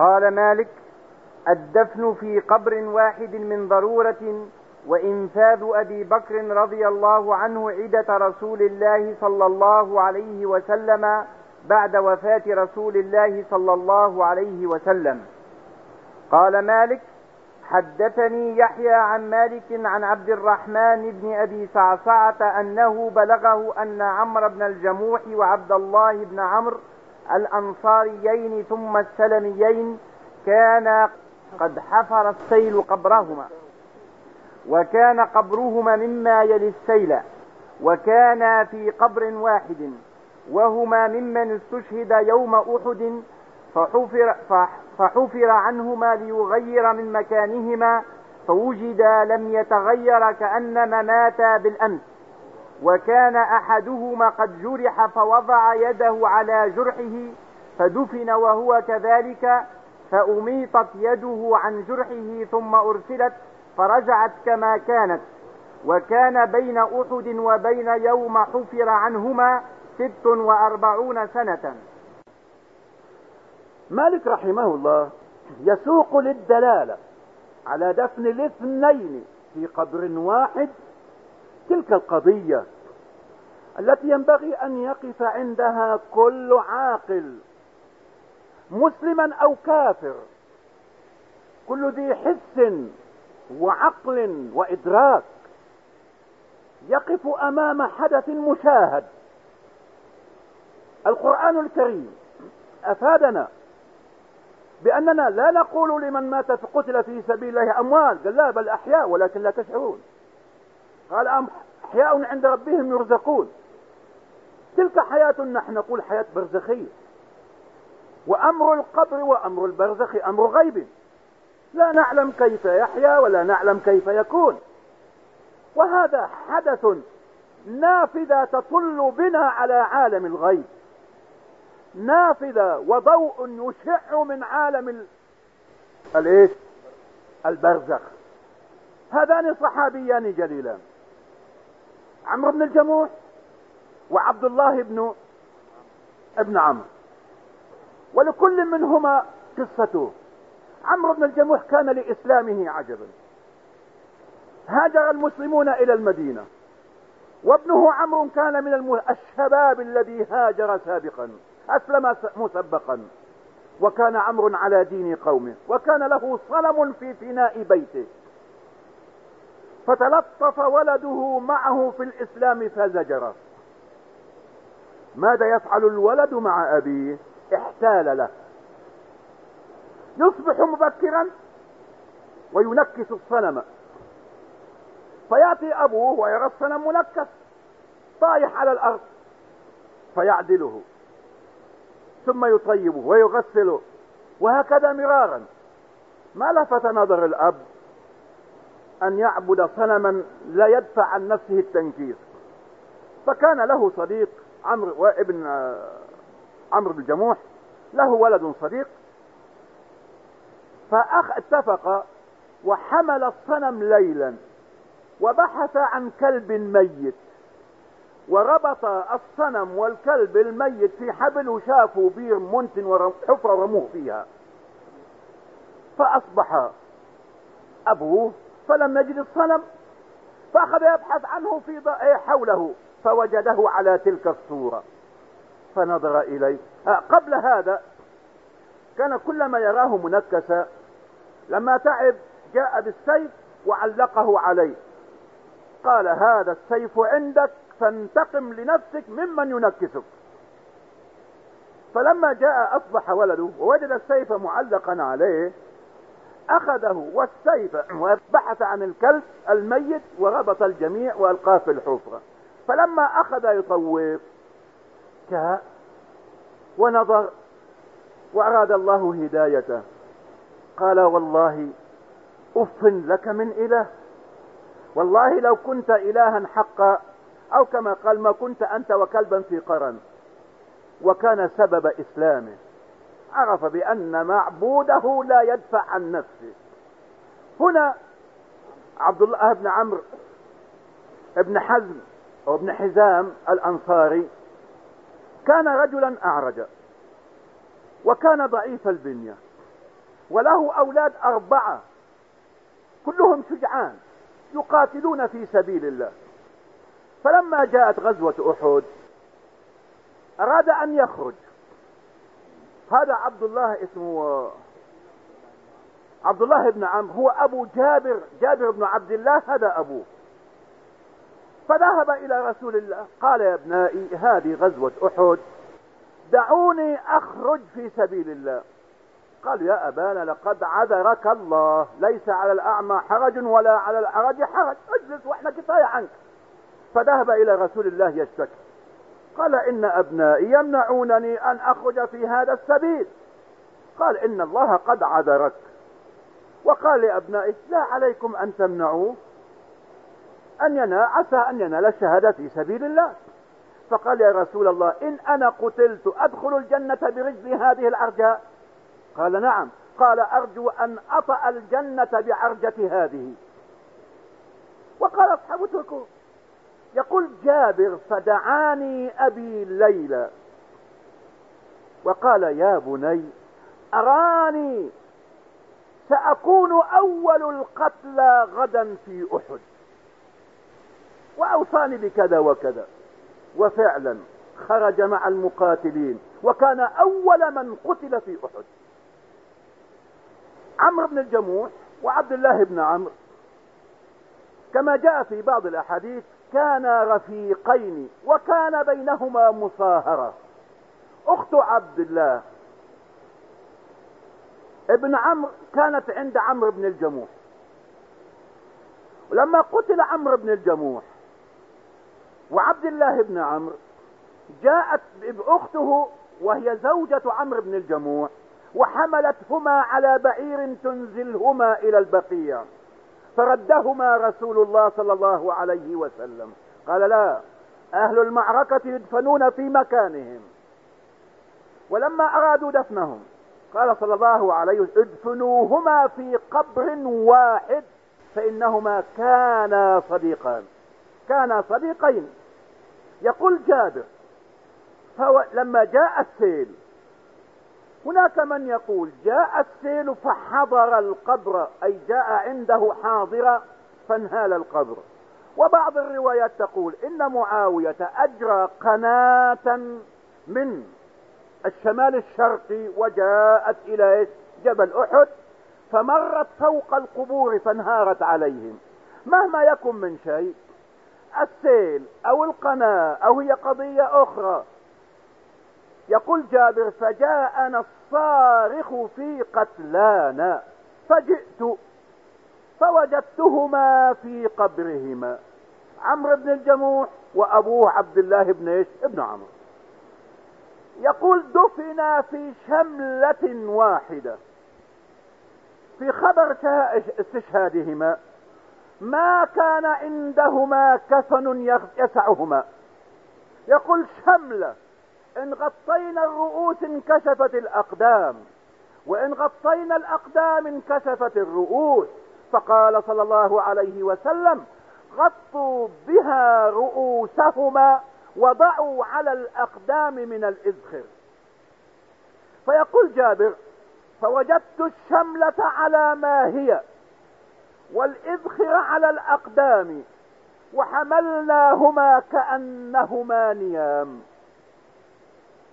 قال مالك الدفن في قبر واحد من ضرورة وإنفاذ أبي بكر رضي الله عنه عدة رسول الله صلى الله عليه وسلم بعد وفاة رسول الله صلى الله عليه وسلم. قال مالك حدثني يحيى عن مالك عن عبد الرحمن بن أبي صعصعة أنه بلغه أن عمرو بن الجموح وعبد الله بن عمرو الأنصاريين ثم السلميين كان قد حفر السيل قبرهما وكان قبرهما مما يلي السيل وكانا في قبر واحد وهما ممن استشهد يوم أحد فحفر, فحفر عنهما ليغير من مكانهما فوجدا لم يتغير كأنما ماتا بالأمس. وكان أحدهما قد جرح فوضع يده على جرحه فدفن وهو كذلك فأميطت يده عن جرحه ثم أرسلت فرجعت كما كانت. وكان بين أحد وبين يوم حفر عنهما ست وأربعون سنة. مالك رحمه الله يسوق للدلالة على دفن الاثنين في قبر واحد تلك القضية التي ينبغي أن يقف عندها كل عاقل مسلما أو كافر كل ذي حس وعقل وإدراك يقف أمام حدث مشاهد. القرآن الكريم أفادنا بأننا لا نقول لمن مات قتل في سبيل الله أموال قال لا بل أحياء ولكن لا تشعرون. قال أحياء عند ربهم يرزقون. تلك حياة نحن نقول حياة برزخية. وأمر القبر وأمر البرزخ أمر غيب. لا نعلم كيف يحيا ولا نعلم كيف يكون. وهذا حدث نافذة تطل بنا على عالم الغيب. نافذة وضوء يشع من عالم الإيش؟ البرزخ. هذان صحابيان جليلان. عمرو بن الجموح وعبد الله بن ابن عمرو. ولكل منهما قصته عمرو بن الجموح كان لإسلامه عجبا. هاجر المسلمون إلى المدينة. وابنه عمرو كان من الشباب الذي هاجر سابقا أسلم مسبقا. وكان عمرو على دين قومه. وكان له صنم في فناء بيته. فتلطف ولده معه في الإسلام فزجره ماذا يفعل الولد مع أبيه؟ احتال له. يصبح مبكرا وينكس الصنم. فيأتي أبوه ويرى الصنم منكس طايح على الأرض فيعدله. ثم يطيبه ويغسله وهكذا مرارا. ما لفت نظر الأب أن يعبد صنما لا يدفع عن نفسه التنكير. فكان له صديق عمرو وابن عمرو بن جموح له ولد صديق. فأخ اتفق وحمل الصنم ليلا وبحث عن كلب ميت. وربط الصنم والكلب الميت في حبل وشافوا بير منتن وحفرة رموه فيها. فأصبح أبوه فلم يجد الصنم فأخذ يبحث عنه في إيه حوله فوجده على تلك الصورة. فنظر إليه. آه، قبل هذا كان كلما يراه منكسا لما تعب جاء بالسيف وعلقه عليه. قال هذا السيف عندك فانتقم لنفسك ممن ينكسك. فلما جاء أصبح ولده ووجد السيف معلقا عليه أخذه والسيف وبحث عن الكلب الميت وربط الجميع وألقاه في الحفرة. فلما أخذ يطوف جاء ونظر وأراد الله هدايته. قال والله أف لك من إله. والله لو كنت إلها حقا أو كما قال ما كنت أنت وكلبا في قرن. وكان سبب إسلامه. عرف بأن معبوده لا يدفع عن نفسه. هنا عبد الله بن عمرو ابن حزم أو ابن حزام الأنصاري كان رجلا أعرج وكان ضعيف البنية وله أولاد أربعة كلهم شجعان يقاتلون في سبيل الله. فلما جاءت غزوة أحد أراد أن يخرج. هذا عبد الله اسمه عبد الله بن عمرو هو أبو جابر جابر بن عبد الله هذا أبوه. فذهب إلى رسول الله قال يا ابنائي هذه غزوة أحد دعوني أخرج في سبيل الله. قال يا أبانا لقد عذرك الله. ليس على الأعمى حرج ولا على الأعرج حرج. اجلس وإحنا كفاية عنك. فذهب إلى رسول الله يشتكي. قال إن أبنائي يمنعونني أن أخرج في هذا السبيل. قال إن الله قد عذرك. وقال لأبنائه لا عليكم أن تمنعوه. أن ينال عسى أن ينال الشهادة في سبيل الله. فقال يا رسول الله إن أنا قتلت أدخل الجنة برجل هذه العرجاء قال نعم. قال أرجو أن أطأ الجنة بعرجة هذه. وقال أصحاب اتركوا يقول جابر فدعاني أبي ليلى. وقال يا بني أراني سأكون أول القتلى غدا في أحد. وأوصاني بكذا وكذا. وفعلا خرج مع المقاتلين وكان أول من قتل في أحد. عمرو بن الجموح وعبد الله بن عمرو. كما جاء في بعض الأحاديث كانا رفيقين وكان بينهما مصاهرة. أخت عبد الله ابن عمرو كانت عند عمرو بن الجموح. ولما قتل عمرو بن الجموح وعبد الله بن عمرو جاءت بأخته وهي زوجة عمرو بن الجموح وحملتهما على بعير تنزلهما إلى البقيع. فردهما رسول الله صلى الله عليه وسلم. قال لا أهل المعركة يدفنون في مكانهم. ولما أرادوا دفنهم قال صلى الله عليه وسلم ادفنوهما في قبر واحد فإنهما كانا صديقان. كانا صديقين. يقول جابر لما جاء السيل هناك من يقول جاء السيل فحضر القبر أي جاء عنده حاضرا فانهال القبر. وبعض الروايات تقول إن معاوية أجرى قناة من الشمال الشرقي وجاءت إلى جبل أحد فمرت فوق القبور فانهارت عليهم. مهما يكن من شيء السيل أو القناة أو هي قضية أخرى يقول جابر فجاءنا الصارخ في قتلانا فجئت فوجدتهما في قبرهما عمرو بن الجموح وابوه عبد الله بن إيش؟ ابن عمرو. يقول دفنا في شملة واحدة في خبر استشهادهما ما كان عندهما كفن يسعهما. يقول شملة إن غطينا الرؤوس انكشفت الأقدام وإن غطينا الأقدام انكشفت الرؤوس فقال صلى الله عليه وسلم غطوا بها رؤوسهما وضعوا على الأقدام من الإزخر. فيقول جابر فوجدت الشملة على ما هي والإذخر على الأقدام وحملناهما كأنهما نيام.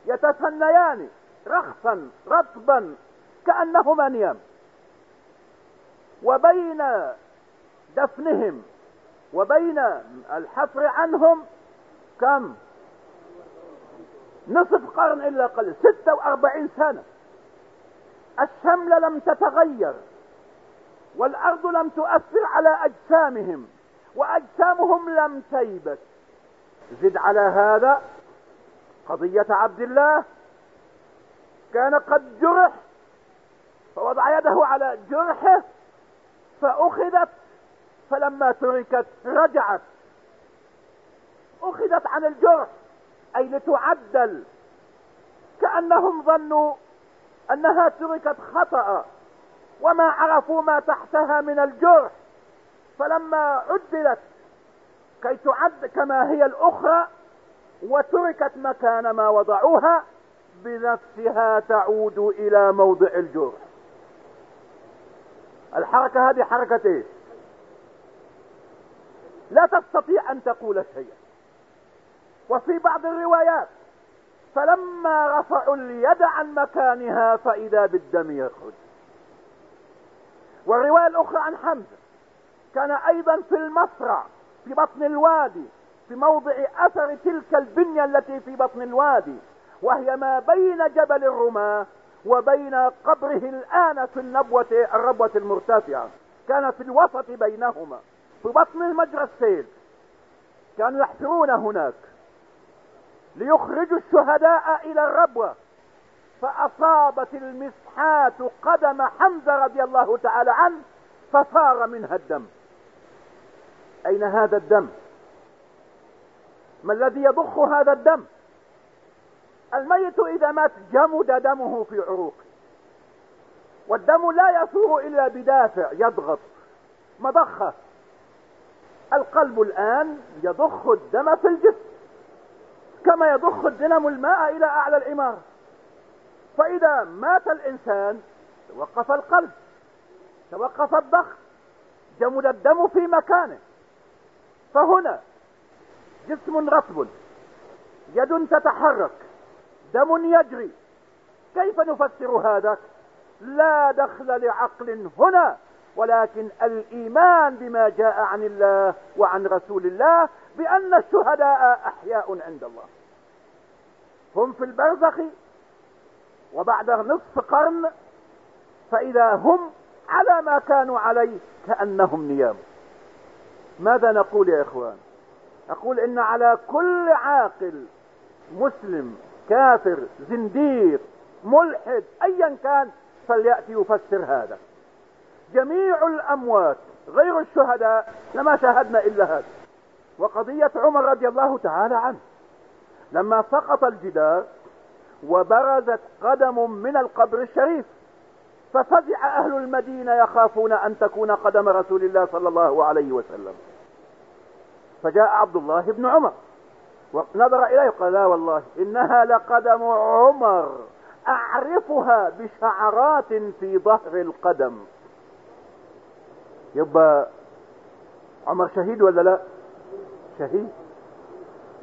يتثنيان رخصا رطبا كأنهما نيام. وبين دفنهم وبين الحفر عنهم كم؟ نصف قرن إلا قليل ستة وأربعين سنة. الشملة لم تتغير والأرض لم تؤثر على أجسامهم وأجسامهم لم تيبس زد على هذا قضية عبد الله كان قد جرح فوضع يده على جرحه فأخذت فلما تركت رجعت. أخذت عن الجرح أي لتعدل. كأنهم ظنوا أنها تركت خطأ وما عرفوا ما تحتها من الجرح. فلما عدلت كي تعد كما هي الأخرى وتركت مكان ما وضعوها بنفسها تعود إلى موضع الجرح الحركة هذه حركة إيه لا تستطيع أن تقول شيئا. وفي بعض الروايات فلما رفعوا اليد عن مكانها فإذا بالدم يخرج. والرواية الأخرى عن حمزة كان أيضا في المصرع في بطن الوادي في موضع أثر تلك البنية التي في بطن الوادي وهي ما بين جبل الرماة وبين قبره الآن في النبوة الربوة المرتفعة. كان في الوسط بينهما. في بطن مجرى السيل كانوا يحفرون هناك. ليخرجوا الشهداء إلى الربوة. فأصابت المسحات قدم حمزة رضي الله تعالى عنه فصار منها الدم. أين هذا الدم؟ ما الذي يضخ هذا الدم؟ الميت إذا مات جمد دمه في عروقه. والدم لا يثور إلا بدافع يضغط مضخة. القلب الآن يضخ الدم في الجسم كما يضخ الدنم الماء إلى أعلى العمارة فإذا مات الإنسان توقف القلب توقف الضخ جمد الدم في مكانه. فهنا جسم رطب يد تتحرك دم يجري. كيف نفسر هذا؟ لا دخل لعقل هنا ولكن الإيمان بما جاء عن الله وعن رسول الله بأن الشهداء أحياء عند الله. هم في البرزخ وبعد نصف قرن فإذا هم على ما كانوا عليه كأنهم نيام. ماذا نقول يا إخوان؟ أقول إن على كل عاقل مسلم كافر زنديق ملحد ايا كان فليأتي يفسر هذا. جميع الأموات غير الشهداء لما شاهدنا إلا هذا. وقضية عمر رضي الله تعالى عنه. لما سقط الجدار وبرزت قدم من القبر الشريف ففزع أهل المدينة يخافون أن تكون قدم رسول الله صلى الله عليه وسلم. فجاء عبد الله بن عمر ونظر إليه قال لا والله إنها لقدم عمر أعرفها بشعرات في ظهر القدم. يبقى عمر شهيد ولا لا؟ شهيد.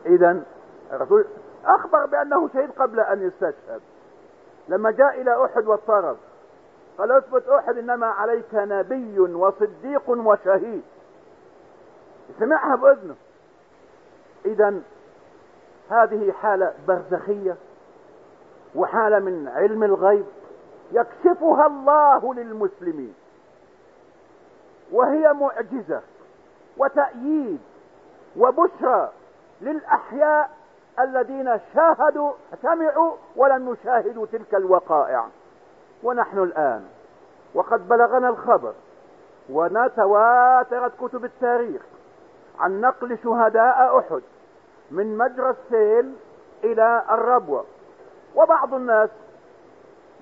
إذا الرسول أخبر بأنه شهيد قبل أن يستشهد. لما جاء إلى أحد واضطرب قال أثبت أحد إنما عليك نبي وصديق وشهيد. سمعها بأذنه إذا هذه حالة برزخية وحالة من علم الغيب يكشفها الله للمسلمين. وهي معجزة وتأييد وبشرى للأحياء الذين شاهدوا سمعوا ولم يشاهدوا تلك الوقائع. ونحن الآن وقد بلغنا الخبر ونتواترت كتب التاريخ عن نقل شهداء أحد من مجرى السيل إلى الربوة. وبعض الناس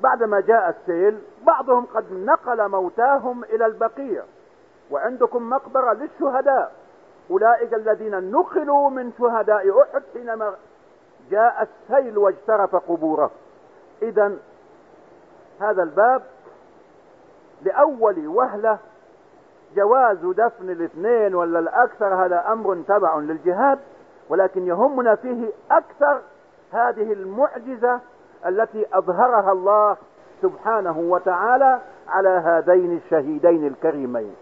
بعدما جاء السيل بعضهم قد نقل موتاهم إلى البقية وعندكم مقبرة للشهداء. أولئك الذين نقلوا من شهداء أحد حينما جاء السيل واجترف قبوره. اذا هذا الباب لأول وهلة جواز دفن الاثنين ولا الأكثر هذا أمر تبع للجهاد ولكن يهمنا فيه أكثر هذه المعجزة التي أظهرها الله سبحانه وتعالى على هذين الشهيدين الكريمين.